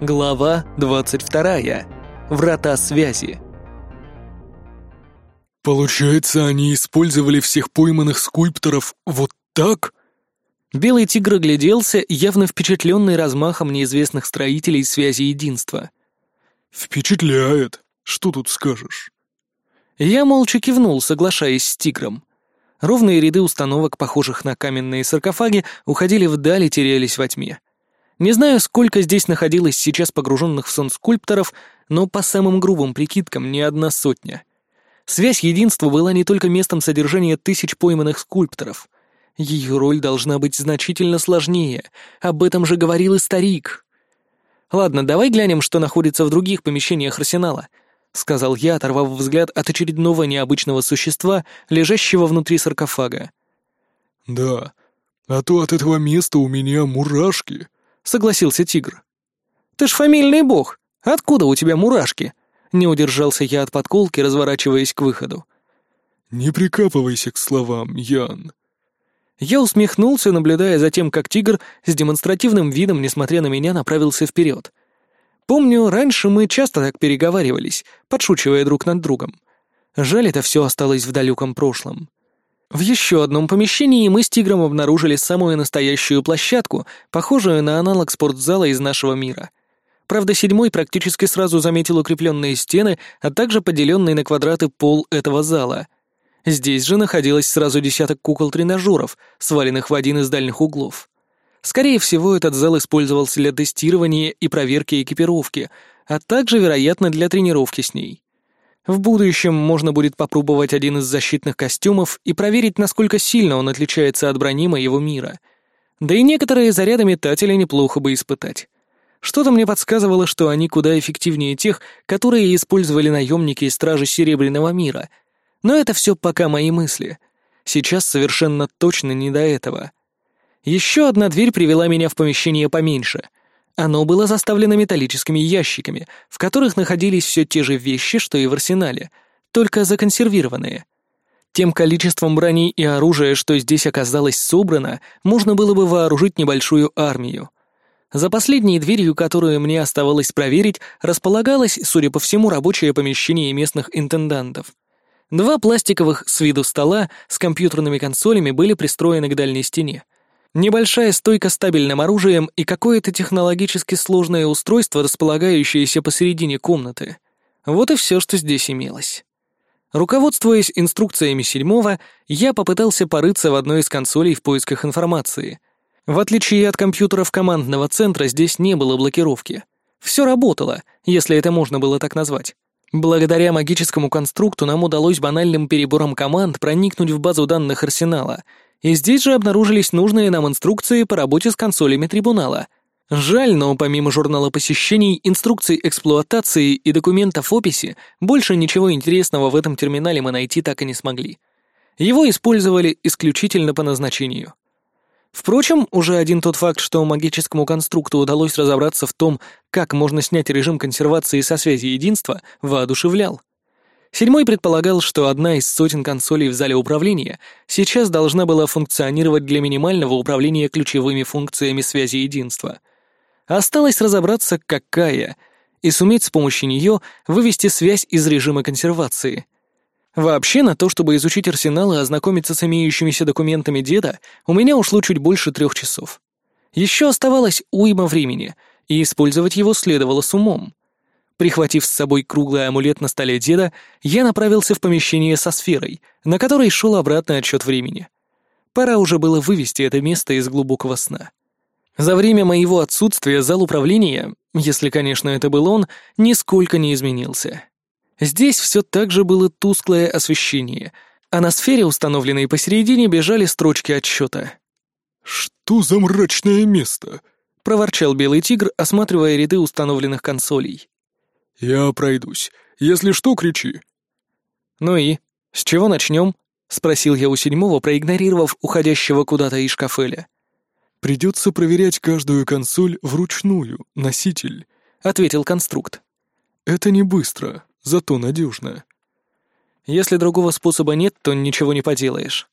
Глава 22. Врата связи. «Получается, они использовали всех пойманных скульпторов вот так?» Белый тигр огляделся, явно впечатленный размахом неизвестных строителей связи единства. «Впечатляет. Что тут скажешь?» Я молча кивнул, соглашаясь с тигром. Ровные ряды установок, похожих на каменные саркофаги, уходили вдаль и терялись во тьме. Не знаю, сколько здесь находилось сейчас погруженных в сон скульпторов, но по самым грубым прикидкам не одна сотня. Связь единства была не только местом содержания тысяч пойманных скульпторов. Ее роль должна быть значительно сложнее. Об этом же говорил и старик. «Ладно, давай глянем, что находится в других помещениях арсенала», — сказал я, оторвав взгляд от очередного необычного существа, лежащего внутри саркофага. «Да, а то от этого места у меня мурашки», — согласился тигр. «Ты ж фамильный бог. Откуда у тебя мурашки?» Не удержался я от подколки, разворачиваясь к выходу. «Не прикапывайся к словам, Ян». Я усмехнулся, наблюдая за тем, как тигр с демонстративным видом, несмотря на меня, направился вперед. Помню, раньше мы часто так переговаривались, подшучивая друг над другом. Жаль, это все осталось в далеком прошлом. В еще одном помещении мы с Тигром обнаружили самую настоящую площадку, похожую на аналог спортзала из нашего мира. Правда, седьмой практически сразу заметил укрепленные стены, а также поделенный на квадраты пол этого зала. Здесь же находилось сразу десяток кукол-тренажеров, сваленных в один из дальних углов. Скорее всего, этот зал использовался для тестирования и проверки экипировки, а также, вероятно, для тренировки с ней. В будущем можно будет попробовать один из защитных костюмов и проверить, насколько сильно он отличается от брони моего мира. Да и некоторые заряды метателя неплохо бы испытать. Что-то мне подсказывало, что они куда эффективнее тех, которые использовали наемники и стражи Серебряного мира. Но это все пока мои мысли. Сейчас совершенно точно не до этого. Еще одна дверь привела меня в помещение поменьше — оно было заставлено металлическими ящиками, в которых находились все те же вещи, что и в арсенале, только законсервированные. Тем количеством брони и оружия, что здесь оказалось собрано, можно было бы вооружить небольшую армию. За последней дверью, которую мне оставалось проверить, располагалось, судя по всему, рабочее помещение местных интендантов. Два пластиковых с виду стола с компьютерными консолями были пристроены к дальней стене. Небольшая стойка с стабильным оружием и какое-то технологически сложное устройство, располагающееся посередине комнаты. Вот и все, что здесь имелось. Руководствуясь инструкциями седьмого, я попытался порыться в одной из консолей в поисках информации. В отличие от компьютеров командного центра, здесь не было блокировки. Все работало, если это можно было так назвать. Благодаря магическому конструкту нам удалось банальным перебором команд проникнуть в базу данных арсенала — и здесь же обнаружились нужные нам инструкции по работе с консолями трибунала. Жаль, но помимо журнала посещений, инструкций эксплуатации и документов описи, больше ничего интересного в этом терминале мы найти так и не смогли. Его использовали исключительно по назначению. Впрочем, уже один тот факт, что магическому конструкту удалось разобраться в том, как можно снять режим консервации со связи единства, воодушевлял. Седьмой предполагал, что одна из сотен консолей в зале управления сейчас должна была функционировать для минимального управления ключевыми функциями связи единства. Осталось разобраться, какая, и суметь с помощью нее вывести связь из режима консервации. Вообще, на то, чтобы изучить арсенал и ознакомиться с имеющимися документами деда, у меня ушло чуть больше трех часов. Еще оставалось уйма времени, и использовать его следовало с умом. Прихватив с собой круглый амулет на столе деда, я направился в помещение со сферой, на которой шел обратный отсчет времени. Пора уже было вывести это место из глубокого сна. За время моего отсутствия зал управления, если, конечно, это был он, нисколько не изменился. Здесь все так же было тусклое освещение, а на сфере, установленной посередине, бежали строчки отсчета. «Что за мрачное место?» — проворчал белый тигр, осматривая ряды установленных консолей. «Я пройдусь. Если что, кричи». «Ну и? С чего начнем?» — спросил я у седьмого, проигнорировав уходящего куда-то Ишкафеля. «Придется проверять каждую консоль вручную, носитель», — ответил конструкт. «Это не быстро, зато надежно». «Если другого способа нет, то ничего не поделаешь».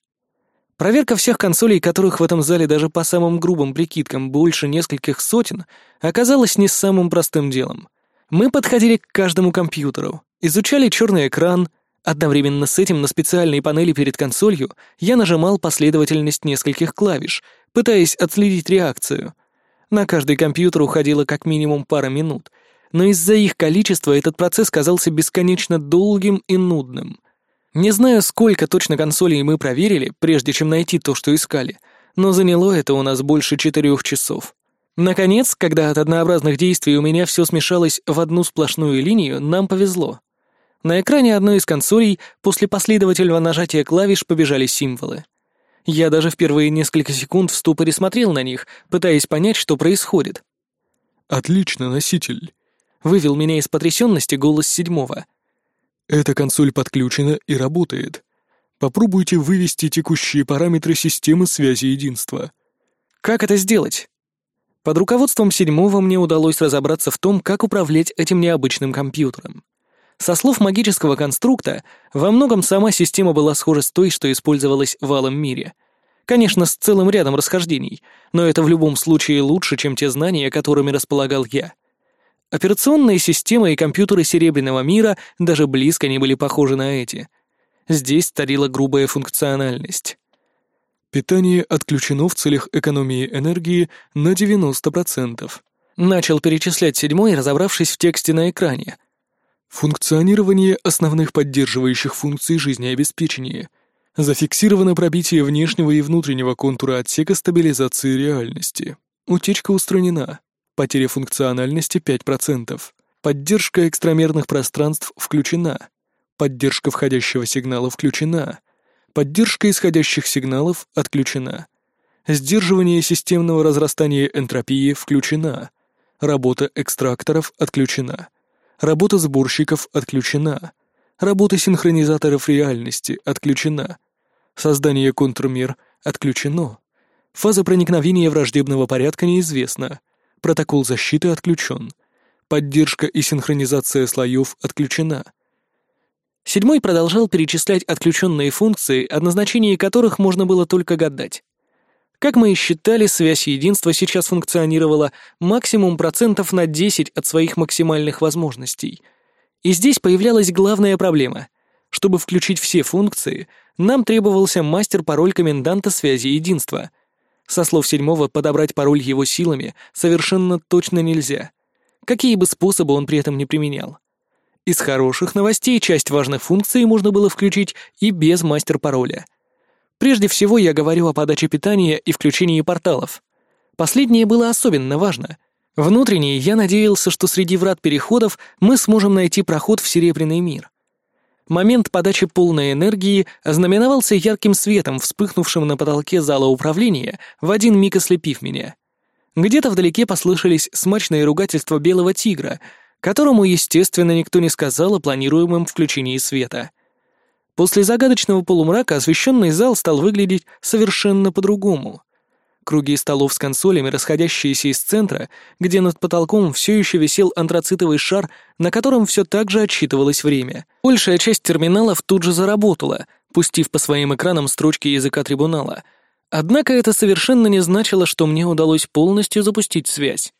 Проверка всех консолей, которых в этом зале даже по самым грубым прикидкам больше нескольких сотен, оказалась не самым простым делом. Мы подходили к каждому компьютеру, изучали черный экран, одновременно с этим на специальной панели перед консолью я нажимал последовательность нескольких клавиш, пытаясь отследить реакцию. На каждый компьютер уходило как минимум пара минут, но из-за их количества этот процесс казался бесконечно долгим и нудным. Не знаю, сколько точно консолей мы проверили, прежде чем найти то, что искали, но заняло это у нас больше четырех часов. Наконец, когда от однообразных действий у меня все смешалось в одну сплошную линию, нам повезло. На экране одной из консолей после последовательного нажатия клавиш побежали символы. Я даже в первые несколько секунд в ступоре смотрел на них, пытаясь понять, что происходит. «Отлично, носитель», — вывел меня из потрясенности голос седьмого — эта консоль подключена и работает. Попробуйте вывести текущие параметры системы связи единства. Как это сделать? Под руководством седьмого мне удалось разобраться в том, как управлять этим необычным компьютером. Со слов магического конструкта, во многом сама система была схожа с той, что использовалась в Алом мире. Конечно, с целым рядом расхождений, но это в любом случае лучше, чем те знания, которыми располагал я — Операционные системы и компьютеры Серебряного мира даже близко не были похожи на эти. Здесь царила грубая функциональность. Питание отключено в целях экономии энергии на 90%. Начал перечислять седьмой, разобравшись в тексте на экране. Функционирование основных поддерживающих функций жизнеобеспечения. Зафиксировано пробитие внешнего и внутреннего контура отсека стабилизации реальности. Утечка устранена. Потеря функциональности 5%. Поддержка экстрамерных пространств включена. Поддержка входящего сигнала включена. Поддержка исходящих сигналов отключена. Сдерживание системного разрастания энтропии включена. Работа экстракторов отключена. Работа сборщиков отключена. Работа синхронизаторов реальности отключена. Создание контрмер отключено. Фаза проникновения враждебного порядка неизвестна. Протокол защиты отключен. Поддержка и синхронизация слоев отключена. Седьмой продолжал перечислять отключенные функции, о назначении которых можно было только гадать. Как мы и считали, связь единства сейчас функционировала максимум процентов на 10 от своих максимальных возможностей. И здесь появлялась главная проблема. Чтобы включить все функции, нам требовался мастер-пароль коменданта связи единства — со слов седьмого, подобрать пароль его силами совершенно точно нельзя. Какие бы способы он при этом не применял. Из хороших новостей часть важных функций можно было включить и без мастер-пароля. Прежде всего я говорю о подаче питания и включении порталов. Последнее было особенно важно. Внутренне я надеялся, что среди врат переходов мы сможем найти проход в Серебряный мир. Момент подачи полной энергии ознаменовался ярким светом, вспыхнувшим на потолке зала управления, в один миг ослепив меня. Где-то вдалеке послышались смачные ругательства белого тигра, которому, естественно, никто не сказал о планируемом включении света. После загадочного полумрака освещенный зал стал выглядеть совершенно по-другому. Круги столов с консолями, расходящиеся из центра, где над потолком все еще висел антрацитовый шар, на котором все так же отсчитывалось время. Большая часть терминалов тут же заработала, пустив по своим экранам строчки языка трибунала. Однако это совершенно не значило, что мне удалось полностью запустить связь.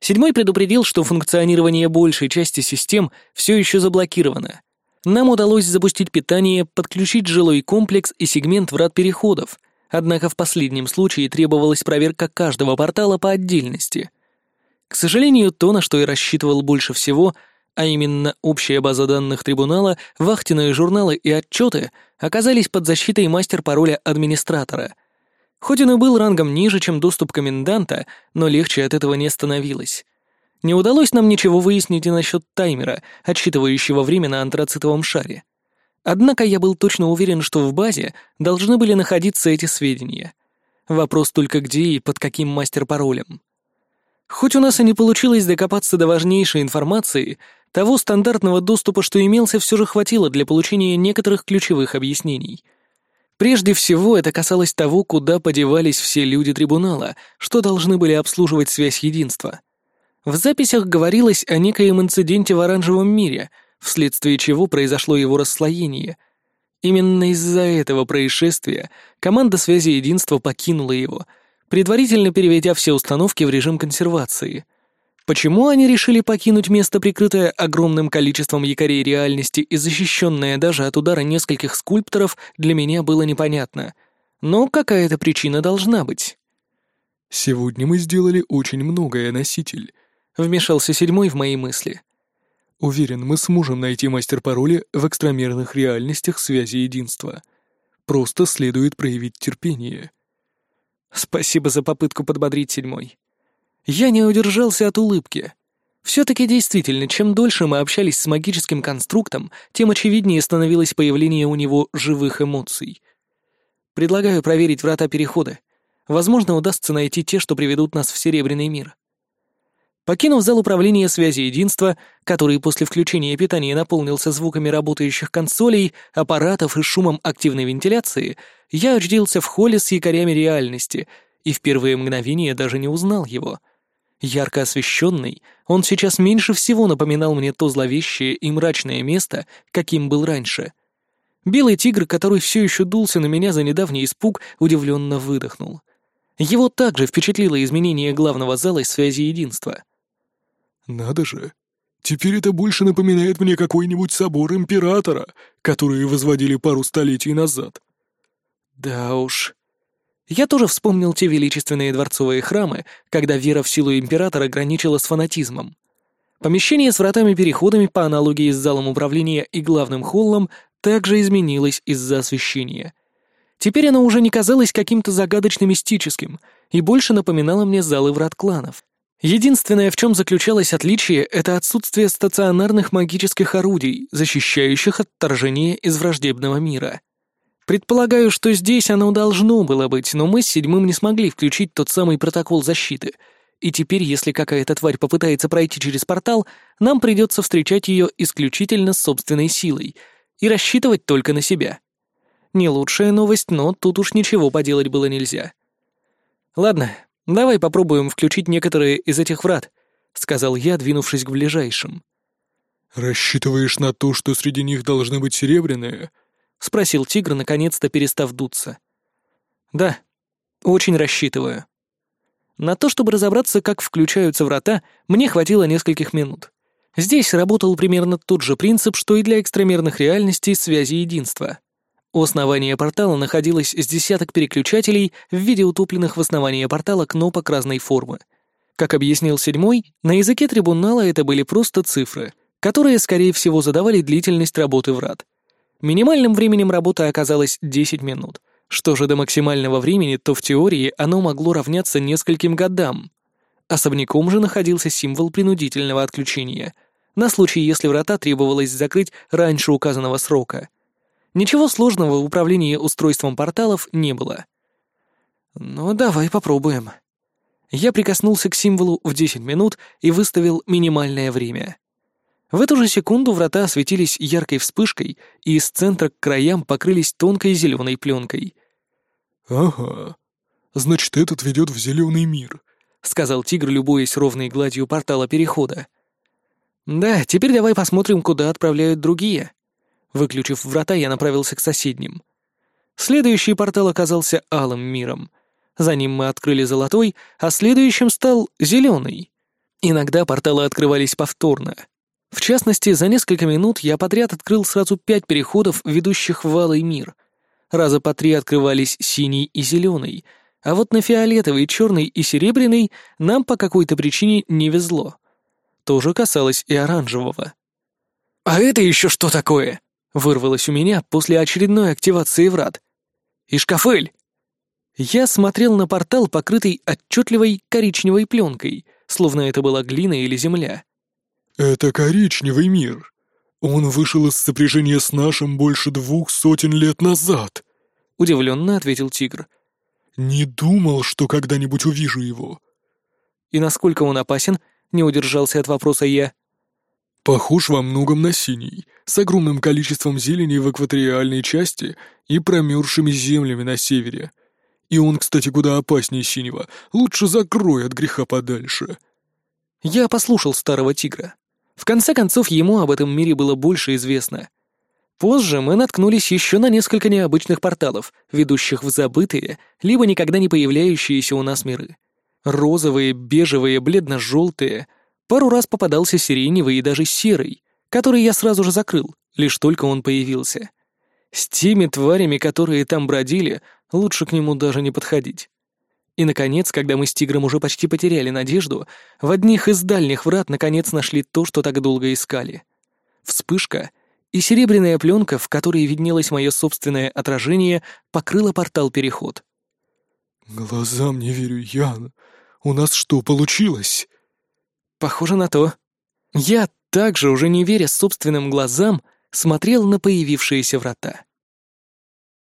Седьмой предупредил, что функционирование большей части систем все еще заблокировано. Нам удалось запустить питание, подключить жилой комплекс и сегмент врат переходов, Однако в последнем случае требовалась проверка каждого портала по отдельности. К сожалению, то, на что я рассчитывал больше всего, а именно общая база данных трибунала, вахтенные журналы и отчеты, оказались под защитой мастер-пароля администратора. Хоть он и был рангом ниже, чем доступ коменданта, но легче от этого не становилось. Не удалось нам ничего выяснить и насчет таймера, отсчитывающего время на антрацитовом шаре. Однако я был точно уверен, что в базе должны были находиться эти сведения. Вопрос только где и под каким мастер-паролем. Хоть у нас и не получилось докопаться до важнейшей информации, того стандартного доступа, что имелся, все же хватило для получения некоторых ключевых объяснений. Прежде всего, это касалось того, куда подевались все люди трибунала, что должны были обслуживать связь единства. В записях говорилось о некоем инциденте в оранжевом мире — вследствие чего произошло его расслоение. Именно из-за этого происшествия команда связи единства покинула его, предварительно переведя все установки в режим консервации. Почему они решили покинуть место, прикрытое огромным количеством якорей реальности и защищенное даже от удара нескольких скульпторов, для меня было непонятно. Но какая-то причина должна быть. «Сегодня мы сделали очень многое, носитель», — вмешался седьмой в мои мысли. Уверен, мы сможем найти мастер-пароли в экстрамерных реальностях связи единства. Просто следует проявить терпение. Спасибо за попытку подбодрить седьмой. Я не удержался от улыбки. Все-таки действительно, чем дольше мы общались с магическим конструктом, тем очевиднее становилось появление у него живых эмоций. Предлагаю проверить врата перехода. Возможно, удастся найти те, что приведут нас в Серебряный мир. Покинув зал управления связи единства, который после включения питания наполнился звуками работающих консолей, аппаратов и шумом активной вентиляции, я очутился в холле с якорями реальности и в первые мгновения даже не узнал его. Ярко освещенный, он сейчас меньше всего напоминал мне то зловещее и мрачное место, каким был раньше. Белый тигр, который все еще дулся на меня за недавний испуг, удивленно выдохнул. Его также впечатлило изменение главного зала связи единства — «Надо же! Теперь это больше напоминает мне какой-нибудь собор императора, который возводили пару столетий назад». «Да уж...» Я тоже вспомнил те величественные дворцовые храмы, когда вера в силу императора граничила с фанатизмом. Помещение с вратами-переходами по аналогии с залом управления и главным холлом также изменилось из-за освещения. Теперь оно уже не казалось каким-то загадочно-мистическим и больше напоминало мне залы врат кланов. Единственное, в чем заключалось отличие, это отсутствие стационарных магических орудий, защищающих от вторжения из враждебного мира. Предполагаю, что здесь оно должно было быть, но мы с седьмым не смогли включить тот самый протокол защиты. И теперь, если какая-то тварь попытается пройти через портал, нам придется встречать ее исключительно собственной силой и рассчитывать только на себя. Не лучшая новость, но тут уж ничего поделать было нельзя. Ладно, «Давай попробуем включить некоторые из этих врат», — сказал я, двинувшись к ближайшим. «Рассчитываешь на то, что среди них должны быть серебряные?» — спросил тигр, наконец-то перестав дуться. «Да, очень рассчитываю». На то, чтобы разобраться, как включаются врата, мне хватило нескольких минут. Здесь работал примерно тот же принцип, что и для экстрамерных реальностей связи единства. У основания портала находилось с десяток переключателей в виде утопленных в основании портала кнопок разной формы. Как объяснил седьмой, на языке трибунала это были просто цифры, которые, скорее всего, задавали длительность работы врат. Минимальным временем работы оказалось 10 минут. Что же до максимального времени, то в теории оно могло равняться нескольким годам. Особняком же находился символ принудительного отключения, на случай, если врата требовалось закрыть раньше указанного срока. Ничего сложного в управлении устройством порталов не было. «Ну, давай попробуем». Я прикоснулся к символу в 10 минут и выставил минимальное время. В эту же секунду врата осветились яркой вспышкой и из центра к краям покрылись тонкой зеленой пленкой. «Ага, значит, этот ведет в зеленый мир», — сказал тигр, любуясь ровной гладью портала перехода. «Да, теперь давай посмотрим, куда отправляют другие». Выключив врата, я направился к соседним. Следующий портал оказался алым миром. За ним мы открыли золотой, а следующим стал зеленый. Иногда порталы открывались повторно. В частности, за несколько минут я подряд открыл сразу пять переходов, ведущих в алый мир. Раза по три открывались синий и зеленый, а вот на фиолетовый, черный и серебряный нам по какой-то причине не везло. То же касалось и оранжевого. «А это еще что такое?» Вырвалось у меня после очередной активации врат. «Ишкафель!» Я смотрел на портал, покрытый отчетливой коричневой пленкой, словно это была глина или земля. «Это коричневый мир. Он вышел из сопряжения с нашим больше двух сотен лет назад», — удивленно ответил тигр. «Не думал, что когда-нибудь увижу его». «И насколько он опасен?» — не удержался от вопроса я. Похож во многом на синий, с огромным количеством зелени в экваториальной части и промерзшими землями на севере. И он, кстати, куда опаснее синего. Лучше закрой от греха подальше. Я послушал старого тигра. В конце концов, ему об этом мире было больше известно. Позже мы наткнулись еще на несколько необычных порталов, ведущих в забытые, либо никогда не появляющиеся у нас миры. Розовые, бежевые, бледно-желтые. Пару раз попадался сиреневый и даже серый, который я сразу же закрыл, лишь только он появился. С теми тварями, которые там бродили, лучше к нему даже не подходить. И, наконец, когда мы с тигром уже почти потеряли надежду, в одних из дальних врат наконец нашли то, что так долго искали. Вспышка — и серебряная пленка, в которой виднелось мое собственное отражение, покрыла портал-переход. «Глазам не верю, Ян. У нас что, получилось?» «Похоже на то. Я, также уже не веря собственным глазам, смотрел на появившиеся врата.